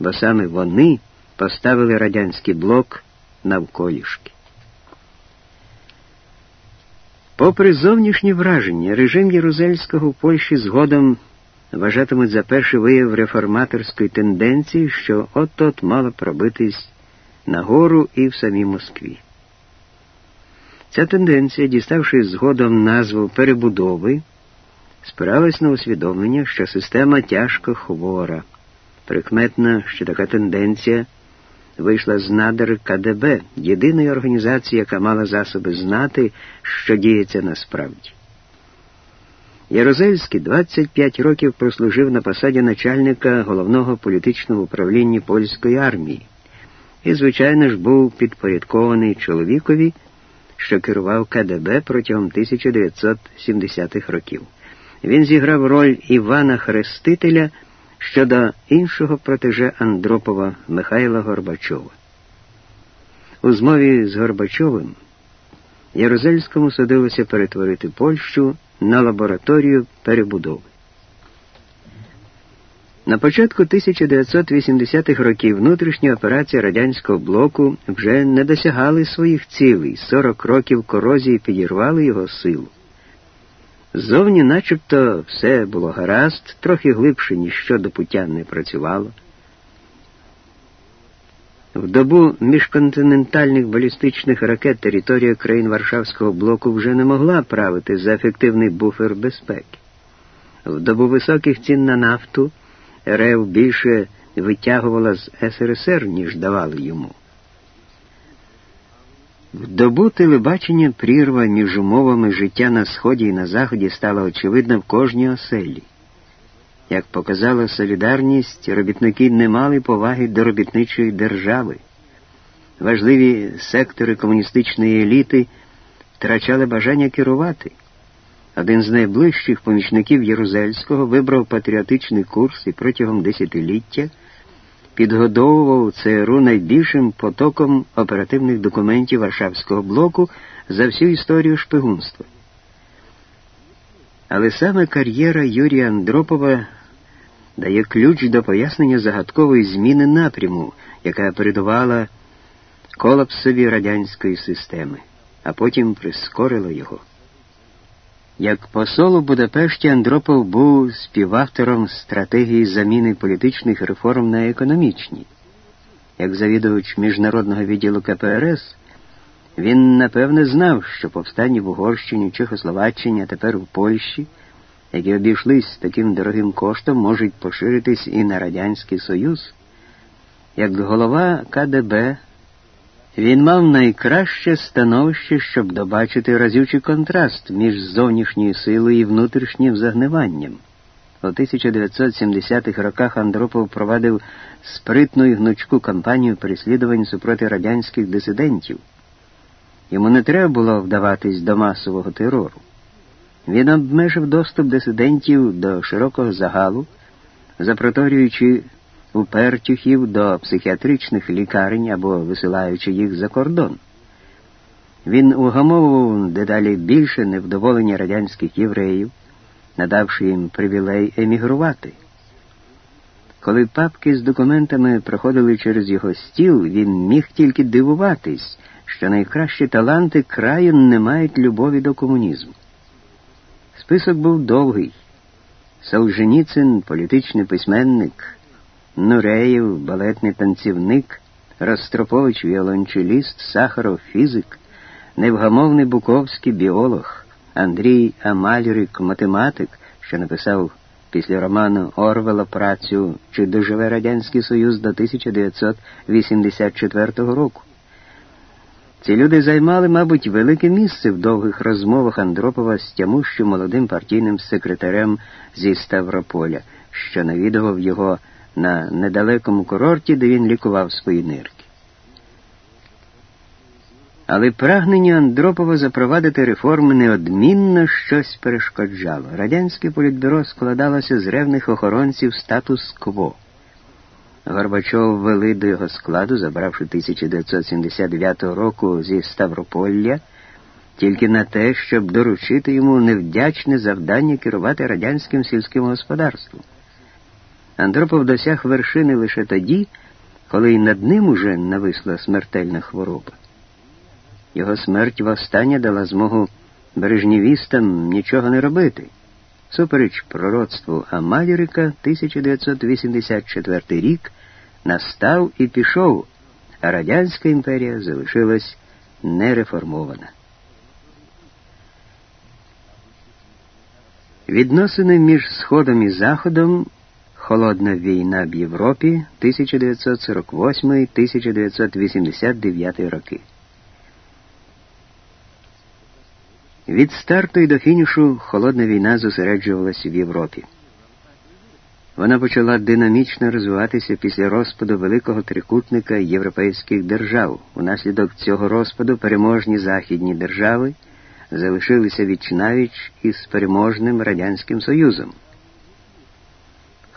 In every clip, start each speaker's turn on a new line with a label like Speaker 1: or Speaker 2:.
Speaker 1: бо саме вони поставили радянський блок навколішки. Попри зовнішні враження, режим Єрузельського в Польщі згодом вважатимуть за перший вияв реформаторської тенденції, що от-от мала пробитись нагору і в самій Москві. Ця тенденція, діставши згодом назву перебудови, спиралась на усвідомлення, що система тяжко хвора. Прикметно, що така тенденція вийшла з надр КДБ, єдиної організації, яка мала засоби знати, що діється насправді. Ярозельський 25 років прослужив на посаді начальника головного політичного управління польської армії і, звичайно ж, був підпорядкований чоловікові, що керував КДБ протягом 1970-х років. Він зіграв роль Івана Хрестителя щодо іншого протеже Андропова Михайла Горбачова. У змові з Горбачовим Ярозельському судилося перетворити Польщу на лабораторію перебудови. На початку 1980-х років внутрішні операції радянського блоку вже не досягали своїх цілей, 40 років корозії підірвали його силу. Ззовні начебто все було гаразд, трохи глибше ніщо до пуття не працювало. В добу міжконтинентальних балістичних ракет територія країн Варшавського блоку вже не могла правити за ефективний буфер безпеки. В добу високих цін на нафту РФ більше витягувала з СРСР, ніж давали йому. В добу телебачення прірва між умовами життя на Сході і на Заході стала очевидна в кожній оселі. Як показала солідарність, робітники не мали поваги до робітничої держави. Важливі сектори комуністичної еліти втрачали бажання керувати. Один з найближчих помічників Єрузельського вибрав патріотичний курс і протягом десятиліття підгодовував ЦРУ найбільшим потоком оперативних документів Варшавського блоку за всю історію шпигунства. Але саме кар'єра Юрія Андропова дає ключ до пояснення загадкової зміни напряму, яка передувала колапсові радянської системи, а потім прискорила його. Як посол у Будапешті Андропов був співавтором стратегії заміни політичних реформ на економічні. Як завідувач міжнародного відділу КПРС, він напевне знав, що повстання в Угорщині, Чехословаччині, а тепер у Польщі, які обійшлись таким дорогим коштом, можуть поширитись і на Радянський Союз. Як голова КДБ він мав найкраще становище, щоб добачити разючий контраст між зовнішньою силою і внутрішнім загниванням. У 1970-х роках Андропов провадив спритну і гнучку кампанію переслідувань супроти радянських дисидентів. Йому не треба було вдаватись до масового терору. Він обмежив доступ дисидентів до широкого загалу, запроторюючи упертюхів до психіатричних лікарень або висилаючи їх за кордон. Він угамовував дедалі більше невдоволення радянських євреїв, надавши їм привілей емігрувати. Коли папки з документами проходили через його стіл, він міг тільки дивуватись, що найкращі таланти краю не мають любові до комунізму. Список був довгий. Солженіцин, політичний письменник, Нуреєв, балетний танцівник, Ростропович віолончеліст, Сахаров фізик, невгамовний Буковський біолог, Андрій Амальрик, математик, що написав після роману Орвела працю Чи доживе Радянський Союз до 1984 року. Ці люди займали, мабуть, велике місце в довгих розмовах Андропова з тямущим молодим партійним секретарем зі Ставрополя, що навідував його на недалекому курорті, де він лікував свої нирки. Але прагнення Андропова запровадити реформи неодмінно щось перешкоджало. Радянське політбюро складалося з ревних охоронців статус-кво. Горбачов ввели до його складу, забравши 1979 року зі Ставрополля, тільки на те, щоб доручити йому невдячне завдання керувати радянським сільським господарством. Андропов досяг вершини лише тоді, коли й над ним уже нависла смертельна хвороба. Його смерть востаннє дала змогу бережнівістам нічого не робити. Супереч пророцтву Амалірика, 1984 рік настав і пішов, а Радянська імперія залишилась нереформована. Відносини між Сходом і Заходом Холодна війна в Європі 1948-1989 роки. Від старту і до фінішу холодна війна зосереджувалася в Європі. Вона почала динамічно розвиватися після розпаду великого трикутника європейських держав. Унаслідок цього розпаду переможні західні держави залишилися вічнавіч із переможним Радянським Союзом.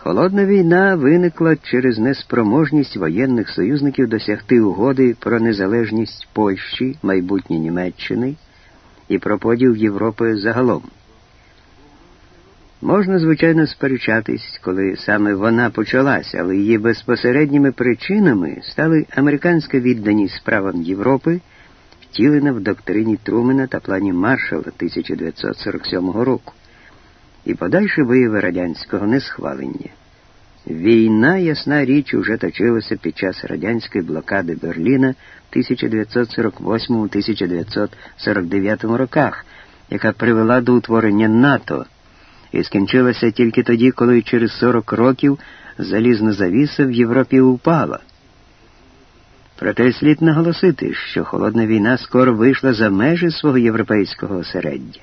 Speaker 1: Холодна війна виникла через неспроможність воєнних союзників досягти угоди про незалежність Польщі, майбутнє Німеччини і про поділ Європи загалом. Можна, звичайно, сперечатись, коли саме вона почалася, але її безпосередніми причинами стали американська відданість справам Європи, втілена в доктрині Трумена та плані Маршала 1947 року і подальші вияви радянського несхвалення. Війна, ясна річ, уже точилася під час радянської блокади Берліна в 1948-1949 роках, яка привела до утворення НАТО. І скінчилася тільки тоді, коли через 40 років залізна завіса в Європі упала. Проте слід наголосити, що холодна війна скоро вийшла за межі свого європейського осереддя.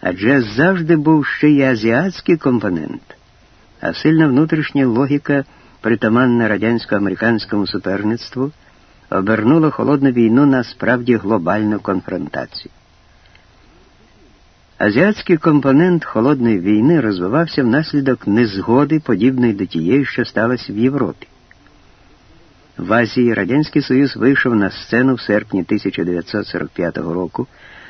Speaker 1: Адже завжди був ще й азіатський компонент, а сильна внутрішня логіка, притаманна радянсько-американському суперництву, обернула холодну війну на справді глобальну конфронтацію. Азіатський компонент холодної війни розвивався внаслідок незгоди, подібної до тієї, що сталося в Європі. В Азії Радянський Союз вийшов на сцену в серпні 1945 року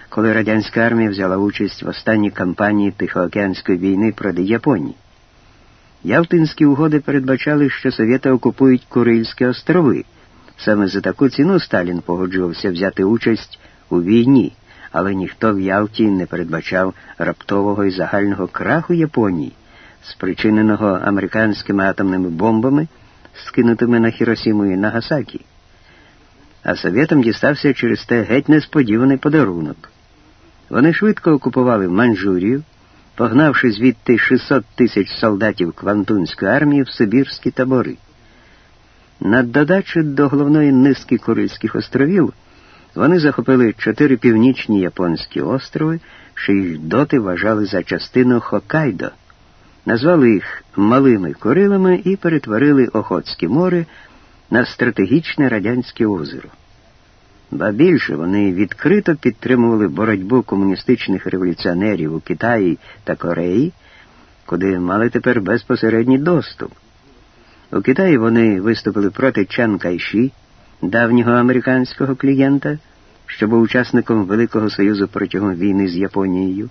Speaker 1: коли радянська армія взяла участь в останній кампанії Тихоокеанської війни проти Японії. Ялтинські угоди передбачали, що Совєти окупують Курильські острови. Саме за таку ціну Сталін погоджувався взяти участь у війні, але ніхто в Ялті не передбачав раптового і загального краху Японії, спричиненого американськими атомними бомбами, скинутими на Хіросіму і Нагасакі. А совєтам дістався через те геть несподіваний подарунок. Вони швидко окупували Манчжурію, погнавши звідти 600 тисяч солдатів Квантунської армії в Сибірські табори. На додачу до головної низки Курильських островів вони захопили чотири північні японські острови, що їх доти вважали за частину Хокайдо, назвали їх Малими Курилами і перетворили Охотське море на стратегічне радянське озеро. Ба більше вони відкрито підтримували боротьбу комуністичних революціонерів у Китаї та Кореї, куди мали тепер безпосередній доступ. У Китаї вони виступили проти Чан Кайші, давнього американського клієнта, що був учасником Великого Союзу протягом війни з Японією.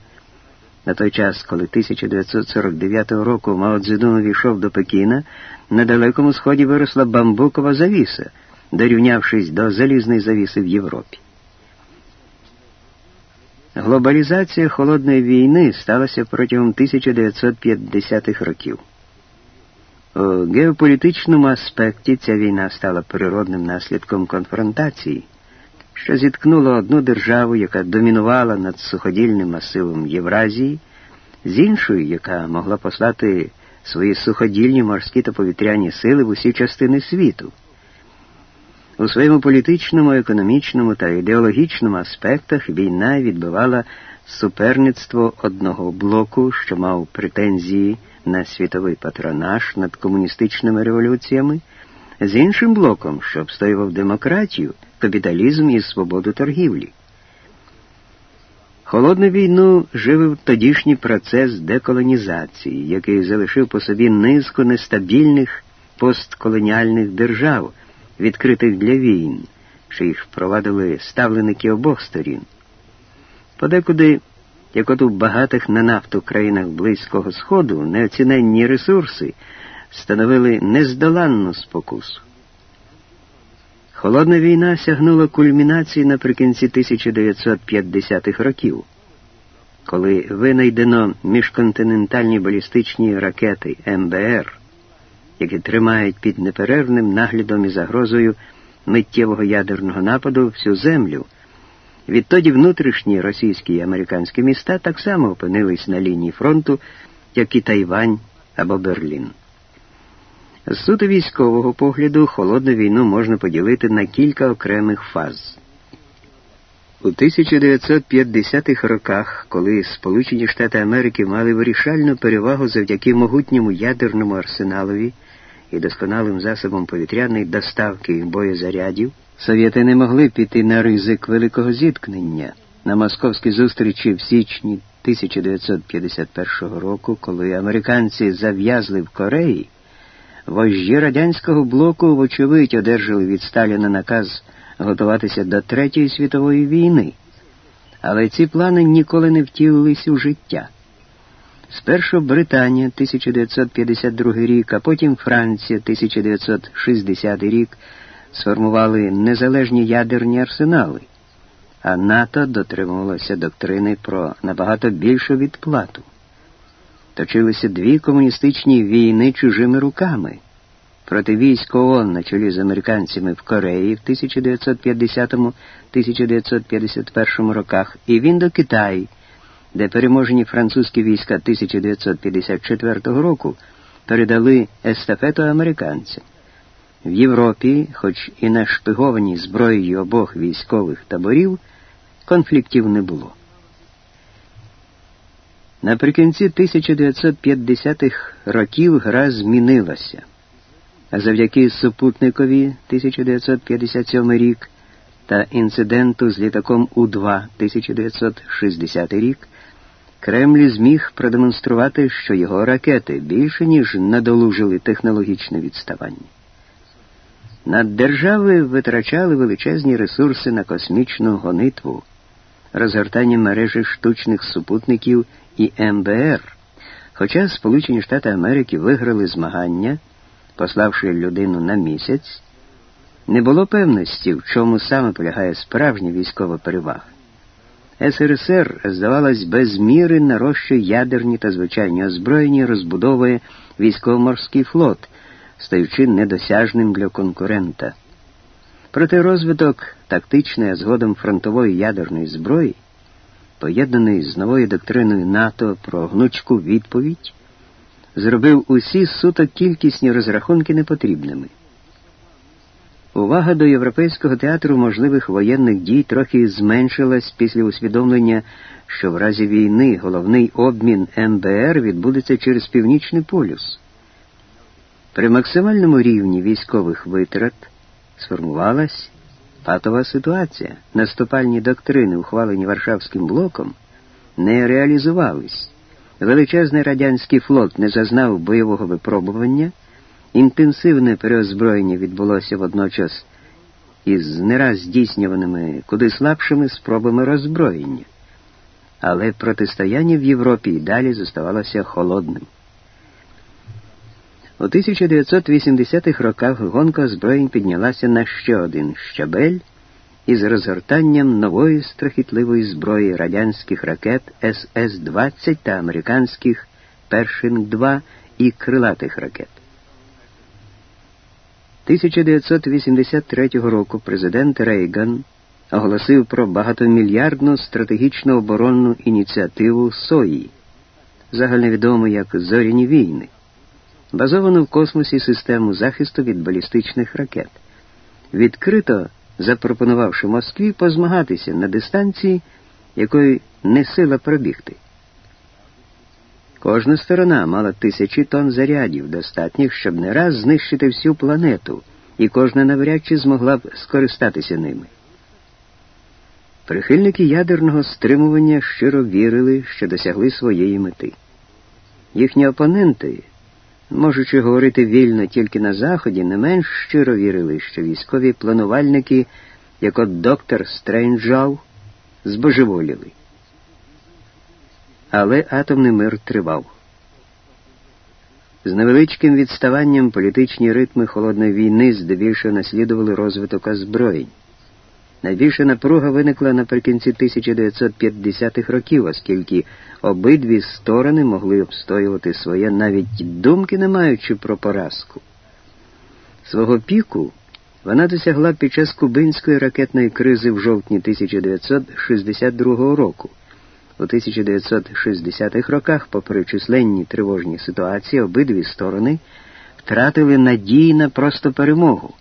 Speaker 1: На той час, коли 1949 року Мао Цзедун увійшов до Пекіна, на Далекому Сході виросла бамбукова завіса дорівнявшись до залізної завіси в Європі. Глобалізація холодної війни сталася протягом 1950-х років. У геополітичному аспекті ця війна стала природним наслідком конфронтації, що зіткнула одну державу, яка домінувала над суходільним масивом Євразії, з іншою, яка могла послати свої суходільні морські та повітряні сили в усі частини світу. У своєму політичному, економічному та ідеологічному аспектах війна відбивала суперництво одного блоку, що мав претензії на світовий патронаж над комуністичними революціями, з іншим блоком, що обстоював демократію, капіталізм і свободу торгівлі. Холодну війну живив тодішній процес деколонізації, який залишив по собі низку нестабільних постколоніальних держав відкритих для війн, що їх впровадили ставленики обох сторін. Подекуди як от у багатих на нафту країнах Близького Сходу неоціненні ресурси становили нездоланну спокусу. Холодна війна сягнула кульмінації наприкінці 1950-х років, коли винайдено міжконтинентальні балістичні ракети МБР, які тримають під неперервним наглядом і загрозою миттєвого ядерного нападу всю землю. Відтоді внутрішні російські і американські міста так само опинились на лінії фронту, як і Тайвань або Берлін. З суто військового погляду холодну війну можна поділити на кілька окремих фаз. У 1950-х роках, коли Сполучені Штати Америки мали вирішальну перевагу завдяки могутньому ядерному арсеналові і досконалим засобам повітряної доставки боєзарядів, совєти не могли піти на ризик великого зіткнення. На московській зустрічі в січні 1951 року, коли американці зав'язли в Кореї. Вожді радянського блоку, вочевидь, одержали від Сталіна наказ готуватися до Третьої світової війни, але ці плани ніколи не втілились у життя. Спершу Британія 1952 рік, а потім Франція 1960 рік сформували незалежні ядерні арсенали, а НАТО дотримувалося доктрини про набагато більшу відплату. Точилися дві комуністичні війни чужими руками. Проти військ ООН на чолі з американцями в Кореї в 1950-1951 роках і в Індокитаї, де переможені французькі війська 1954 року передали естафету американцям. В Європі, хоч і на шпигованій зброєю обох військових таборів, конфліктів не було. Наприкінці 1950-х років гра змінилася, а завдяки супутникові 1957 рік та інциденту з літаком У-2 1960 рік Кремль зміг продемонструвати, що його ракети більше ніж надолужили технологічне відставання. Наддержави витрачали величезні ресурси на космічну гонитву, розгортання мережі штучних супутників і МБР, хоча Сполучені Штати Америки виграли змагання, пославши людину на місяць, не було певності, в чому саме полягає справжня військова перевага. СРСР, здавалось, без міри нарощує ядерні та звичайні озброєння, розбудовує військово-морський флот, стаючи недосяжним для конкурента. Проте розвиток тактичної, а згодом фронтової ядерної зброї поєднаний з новою доктриною НАТО про гнучку відповідь, зробив усі суто кількісні розрахунки непотрібними. Увага до Європейського театру можливих воєнних дій трохи зменшилась після усвідомлення, що в разі війни головний обмін МБР відбудеться через Північний полюс. При максимальному рівні військових витрат сформувалась Патова ситуація. Наступальні доктрини, ухвалені Варшавським блоком, не реалізувались. Величезний радянський флот не зазнав бойового випробування, інтенсивне переозброєння відбулося водночас із не раз здійснюваними куди слабшими спробами роззброєння. Але протистояння в Європі і далі зоставалося холодним. У 1980-х роках гонка озброєнь піднялася на ще один щабель із розгортанням нової страхітливої зброї радянських ракет СС-20 та американських Першинг-2 і крилатих ракет. 1983 року президент Рейган оголосив про багатомільярдну стратегічну оборонну ініціативу СОї, загальновідому як Зоряні війни базовану в космосі систему захисту від балістичних ракет, відкрито запропонувавши Москві позмагатися на дистанції, якої не сила пробігти. Кожна сторона мала тисячі тонн зарядів, достатніх, щоб не раз знищити всю планету, і кожна навряд чи змогла б скористатися ними. Прихильники ядерного стримування щиро вірили, що досягли своєї мети. Їхні опоненти можучи говорити вільно тільки на Заході, не менш щиро вірили, що військові планувальники, як от доктор Стрейнджлав, збожеволіли. Але атомний мир тривав. З невеличким відставанням політичні ритми холодної війни здебільшого наслідували розвиток озброєнь. Найбільша напруга виникла наприкінці 1950-х років, оскільки обидві сторони могли обстоювати своє навіть думки, не маючи про поразку. Свого піку вона досягла під час кубинської ракетної кризи в жовтні 1962 року. У 1960-х роках, попри численні тривожні ситуації, обидві сторони втратили надії на просто перемогу.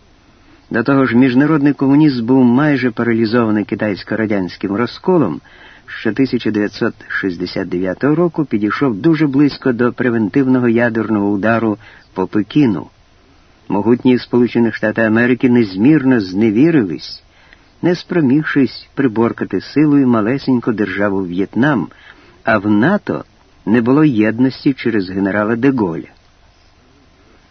Speaker 1: До того ж, міжнародний комунізм був майже паралізований китайсько-радянським розколом, що 1969 року підійшов дуже близько до превентивного ядерного удару по Пекіну. Могутні Сполучених Штати Америки незмірно зневірились, не спромігшись приборкати силою малесеньку державу В'єтнам, а в НАТО не було єдності через генерала Деголя.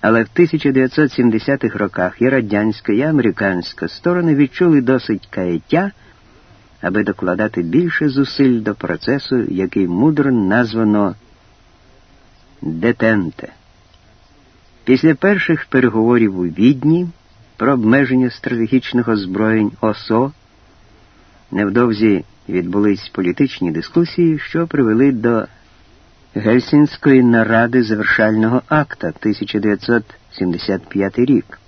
Speaker 1: Але в 1970-х роках і радянська, і американська сторони відчули досить каяття, аби докладати більше зусиль до процесу, який мудро названо детенте. Після перших переговорів у Відні про обмеження стратегічних озброєнь ОСО невдовзі відбулись політичні дискусії, що привели до Гельсінської наради завершального акта 1975 рік.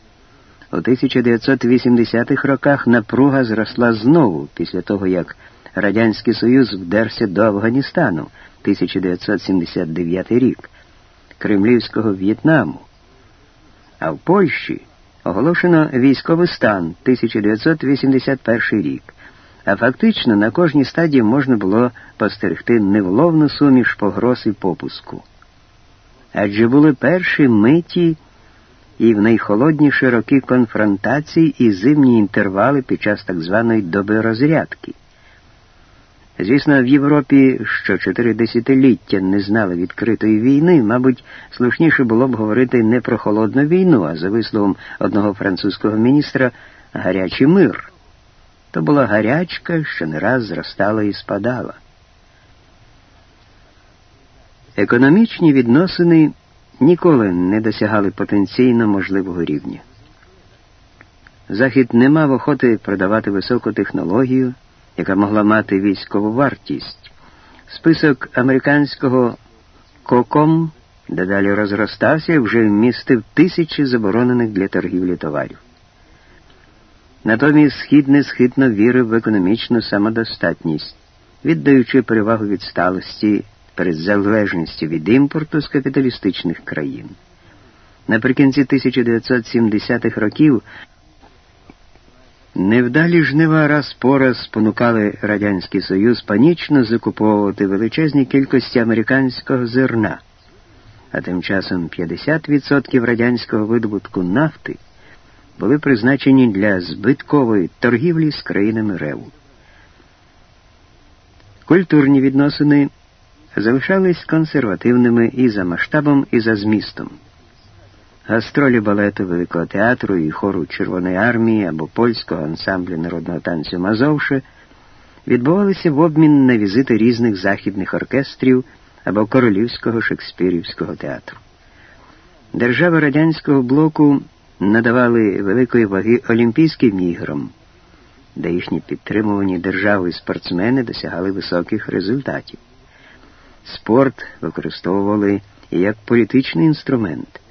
Speaker 1: У 1980-х роках напруга зросла знову після того, як Радянський Союз вдерся до Афганістану 1979 рік, Кремлівського В'єтнаму. А в Польщі оголошено військовий стан 1981 рік а фактично на кожній стадії можна було постерегти невловну суміш погроз і попуску. Адже були перші миті і в найхолодніші роки конфронтації і зимні інтервали під час так званої доби розрядки. Звісно, в Європі, що чотири десятиліття не знали відкритої війни, мабуть, слушніше було б говорити не про холодну війну, а за висловом одного французького міністра гарячий мир то була гарячка, що не раз зростала і спадала. Економічні відносини ніколи не досягали потенційно можливого рівня. Захід не мав охоти продавати високу технологію, яка могла мати військову вартість. Список американського коком дедалі розростався і вже вмістив тисячі заборонених для торгівлі товарів. Натомість схід несхитно вірив в економічну самодостатність, віддаючи перевагу відсталості перед залежністю від імпорту з капіталістичних країн. Наприкінці 1970-х років невдалі жнива раз по раз спонукали Радянський Союз панічно закуповувати величезні кількості американського зерна, а тим часом 50% радянського видобутку нафти були призначені для збиткової торгівлі з країнами Реву. Культурні відносини залишались консервативними і за масштабом, і за змістом. Гастролі балету Великого театру і хору Червоної армії або польського ансамблю народного танцю Мазовше відбувалися в обмін на візити різних західних оркестрів або королівського шекспірівського театру. Держава радянського блоку надавали великої ваги Олімпійським іграм, де їхні підтримувані державою спортсмени досягали високих результатів. Спорт використовували як політичний інструмент.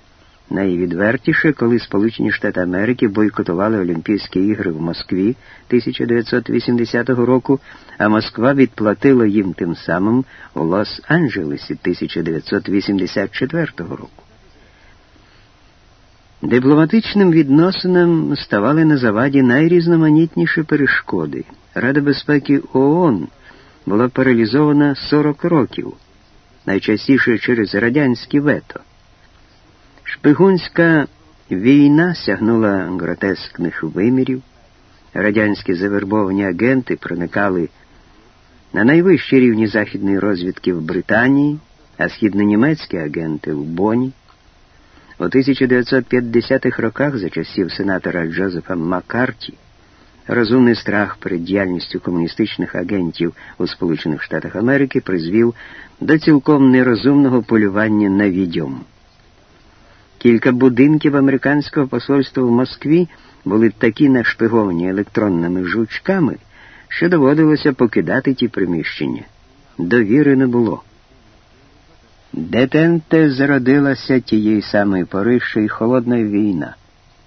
Speaker 1: Найвідвертіше, коли Сполучені Штати Америки бойкотували Олімпійські ігри в Москві 1980 року, а Москва відплатила їм тим самим у Лос-Анджелесі 1984 року. Дипломатичним відносинам ставали на заваді найрізноманітніші перешкоди. Рада безпеки ООН була паралізована 40 років, найчастіше через радянське вето. Шпигунська війна сягнула гротескних вимірів, радянські завербовані агенти проникали на найвищі рівні західної розвідки в Британії, а східнонімецькі агенти в Боні. У 1950-х роках за часів сенатора Джозефа Маккарті Розумний страх перед діяльністю комуністичних агентів у Сполучених Штатах Америки призвів до цілком нерозумного полювання на відьом. Кілька будинків американського посольства в Москві були такі нашпиговані електронними жучками, що доводилося покидати ті приміщення. Довіри не було. Детенте зародилася тієї самої пори, що й холодна війна.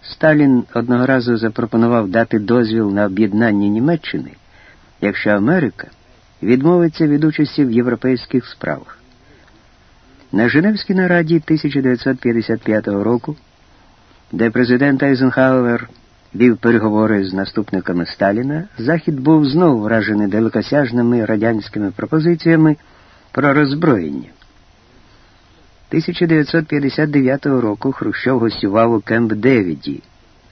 Speaker 1: Сталін одного разу запропонував дати дозвіл на об'єднання Німеччини, якщо Америка відмовиться від участі в європейських справах. На Женевській нараді 1955 року, де президент Айзенхауер вів переговори з наступниками Сталіна, Захід був знову вражений далекосяжними радянськими пропозиціями про роззброєння. 1959 року Хрущов гостював у Кемп Девіді,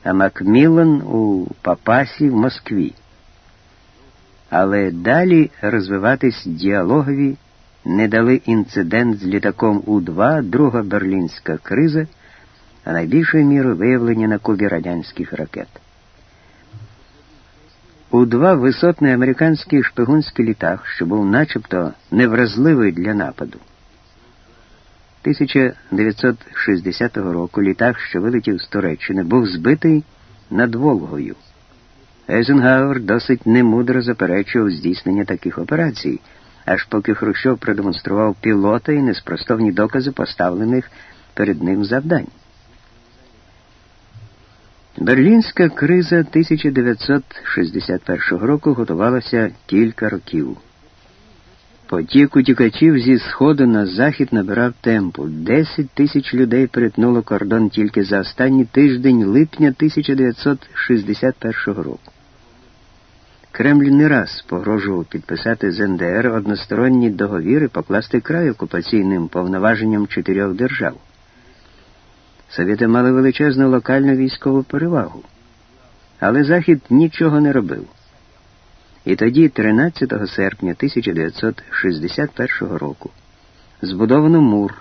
Speaker 1: а Макміллан у папасі в Москві. Але далі розвиватись діалогові не дали інцидент з літаком У-2, друга берлінська криза, а найбільшою мірою виявлення на Кубі радянських ракет. У-2 висотний американський шпигунський літак, що був начебто невразливий для нападу. 1960 року літак, що вилетів з Туреччини, був збитий над Волгою. Ейзенгауер досить немудро заперечував здійснення таких операцій, аж поки Хрущов продемонстрував пілота і неспростовні докази поставлених перед ним завдань. Берлінська криза 1961 року готувалася кілька років. Потік утікачів зі сходу на захід набирав темпу. Десять тисяч людей перетнуло кордон тільки за останній тиждень липня 1961 року. Кремль не раз погрожував підписати з НДР односторонні договіри покласти край окупаційним повноваженням чотирьох держав. Совєти мали величезну локальну військову перевагу, але Захід нічого не робив. І тоді, 13 серпня 1961 року, збудовано мур.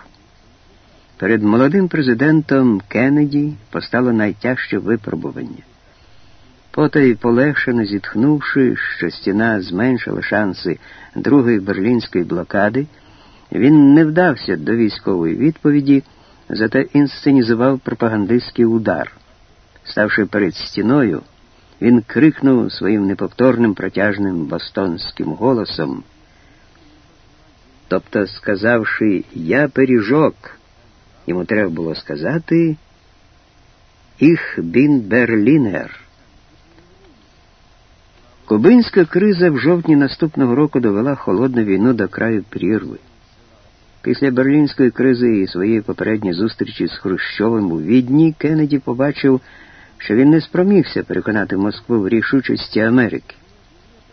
Speaker 1: Перед молодим президентом Кеннеді постало найтяжче випробування. Потай, полегшено зітхнувши, що стіна зменшила шанси другої берлінської блокади, він не вдався до військової відповіді, зате інсценізував пропагандистський удар. Ставши перед стіною, він крикнув своїм неповторним протяжним бостонським голосом. Тобто, сказавши Я пиріжок, йому треба було сказати «Іх бін Берлінер». Кубинська криза в жовтні наступного року довела холодну війну до краю прірви. Після берлінської кризи і своєї попередньої зустрічі з Хрущовим у Відні Кеннеді побачив, що він не спромігся переконати Москву в рішучості Америки.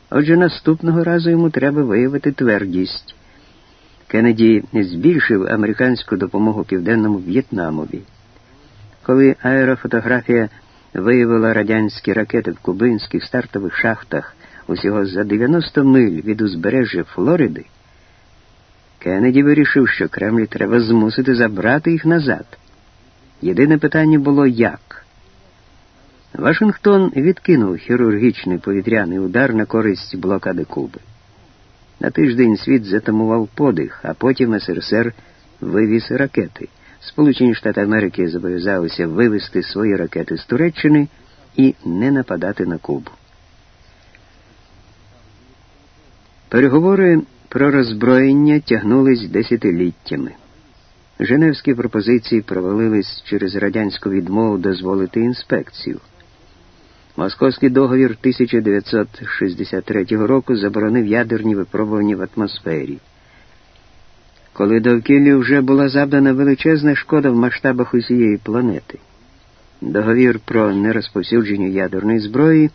Speaker 1: Отже, наступного разу йому треба виявити твердість. Кеннеді збільшив американську допомогу Південному В'єтнамові. Коли аерофотографія виявила радянські ракети в кубинських стартових шахтах усього за 90 миль від узбережжя Флориди, Кеннеді вирішив, що Кремль треба змусити забрати їх назад. Єдине питання було як. Вашингтон відкинув хірургічний повітряний удар на користь блокади Куби. На тиждень світ затамував подих, а потім СРСР вивіз ракети. Сполучені Штати Америки зобов'язалися вивести свої ракети з Туреччини і не нападати на Кубу. Переговори про роззброєння тягнулись десятиліттями. Женевські пропозиції провалились через радянську відмову дозволити інспекцію. Московський договір 1963 року заборонив ядерні випробування в атмосфері. Коли довкіллю вже була завдана величезна шкода в масштабах усієї планети. Договір про нерозповсюдження ядерної зброї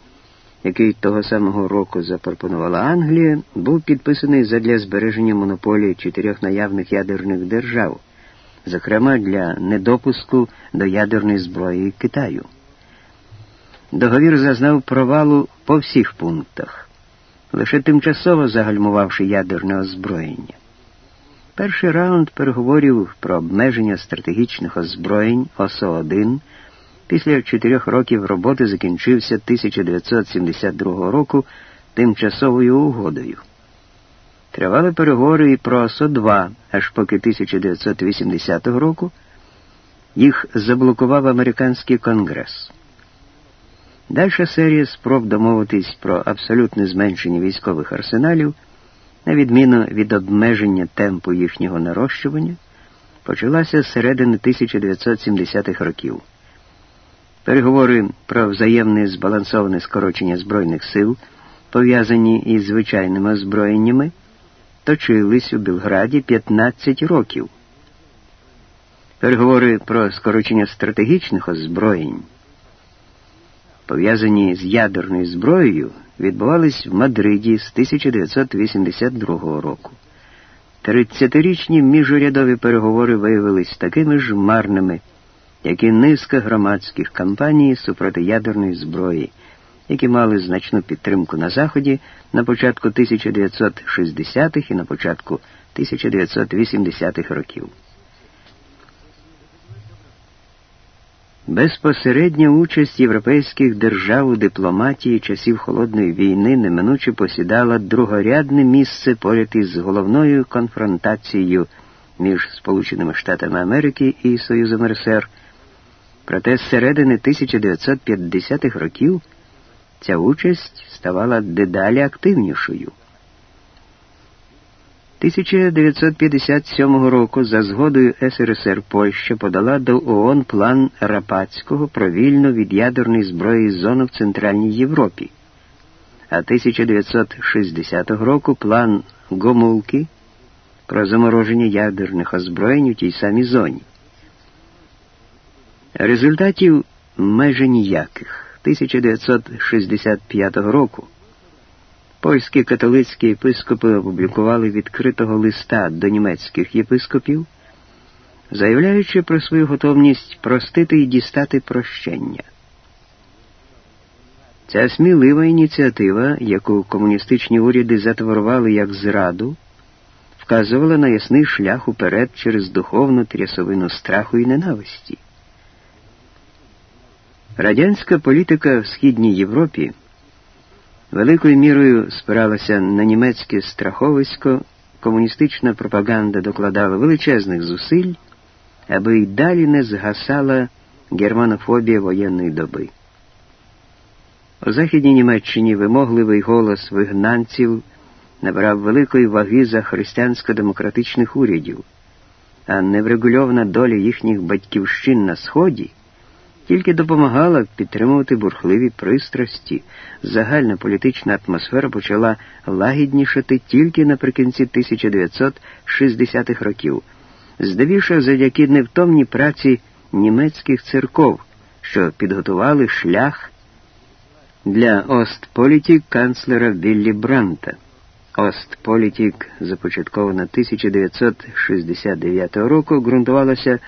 Speaker 1: який того самого року запропонувала Англія, був підписаний задля збереження монополії чотирьох наявних ядерних держав, зокрема для недопуску до ядерної зброї Китаю. Договір зазнав провалу по всіх пунктах, лише тимчасово загальмувавши ядерне озброєння. Перший раунд переговорів про обмеження стратегічних озброєнь ОСО-1 Після чотирьох років роботи закінчився 1972 року тимчасовою угодою. Тривали переговори і про ОСО-2, аж поки 1980 року їх заблокував американський конгрес. Дальша серія спроб домовитись про абсолютне зменшення військових арсеналів, на відміну від обмеження темпу їхнього нарощування, почалася з середини 1970-х років. Переговори про взаємне збалансоване скорочення Збройних сил, пов'язані із звичайними озброєннями, точились у Білграді 15 років. Переговори про скорочення стратегічних озброєнь, пов'язані з ядерною зброєю, відбувались в Мадриді з 1982 року. Тридцятирічні міжурядові переговори виявились такими ж марними, як і низка громадських кампаній супроти ядерної зброї, які мали значну підтримку на Заході на початку 1960-х і на початку 1980-х років. Безпосередня участь європейських держав у дипломатії часів холодної війни неминуче посідала другорядне місце поряд із головною конфронтацією між Сполученими Штатами Америки і Союзом РСР. Проте з середини 1950-х років ця участь ставала дедалі активнішою. 1957 року за згодою СРСР Польща подала до ООН план Рапацького про вільну від ядерної зброї зону в Центральній Європі, а 1960 року план Гомулки про замороження ядерних озброєнь у тій самій зоні. Результатів майже ніяких. 1965 року польські католицькі єпископи опублікували відкритого листа до німецьких єпископів, заявляючи про свою готовність простити і дістати прощення. Ця смілива ініціатива, яку комуністичні уряди затворували як зраду, вказувала на ясний шлях уперед через духовну трясовину страху і ненависті. Радянська політика в Східній Європі великою мірою спиралася на німецьке страховисько, комуністична пропаганда докладала величезних зусиль, аби й далі не згасала германофобія воєнної доби. У Західній Німеччині вимогливий голос вигнанців набрав великої ваги за християнсько-демократичних урядів, а неврегульована доля їхніх батьківщин на Сході тільки допомагала підтримувати бурхливі пристрасті. Загальна політична атмосфера почала лагіднішати тільки наприкінці 1960-х років, здебільшого завдяки невтомній праці німецьких церков, що підготували шлях для Остполітік канцлера Віллі Бранта. Остполітік, започаткована 1969 року, ґрунтувалася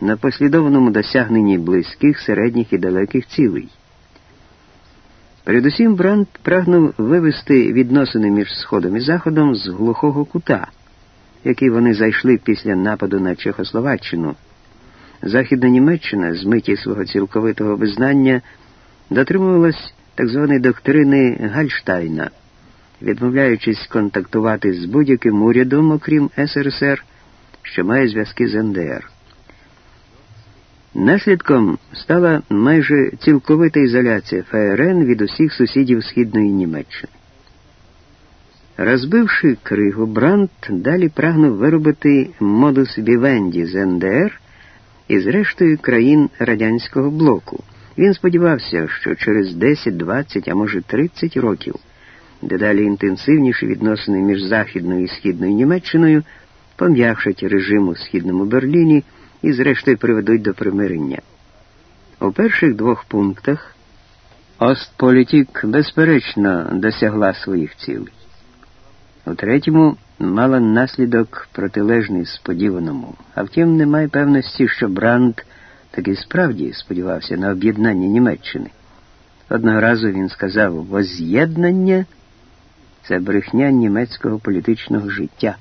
Speaker 1: на послідовному досягненні близьких, середніх і далеких цілей. Передусім Бранд прагнув вивести відносини між Сходом і Заходом з глухого кута, який вони зайшли після нападу на Чехословаччину. Західна Німеччина з миті свого цілковитого визнання дотримувалась так званої доктрини Гальштайна, відмовляючись контактувати з будь-яким урядом, окрім СРСР, що має зв'язки з НДР. Наслідком стала майже цілковита ізоляція ФРН від усіх сусідів Східної Німеччини. Розбивши кригу, Брандт далі прагнув виробити модус вівенді з НДР і з рештою країн радянського блоку. Він сподівався, що через 10, 20, а може 30 років дедалі інтенсивніші відносини між Західною і Східною Німеччиною пом'якшать режим у Східному Берліні і, зрештою, приведуть до примирення. У перших двох пунктах Остполітік, безперечно, досягла своїх цілей. У третьому мала наслідок протилежний сподіваному, а втім, немає певності, що Бранд таки справді сподівався на об'єднання Німеччини. Одного разу він сказав, воз'єднання це брехня німецького політичного життя.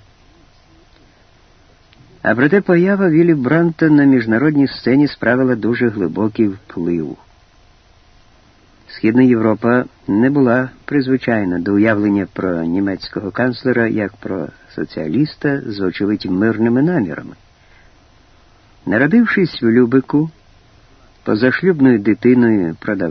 Speaker 1: А проте поява Віллі Бранта на міжнародній сцені справила дуже глибокий вплив. Східна Європа не була призвичайна до уявлення про німецького канцлера як про соціаліста з очевидь мирними намірами. Народившись в Любику, позашлюбною дитиною продавши,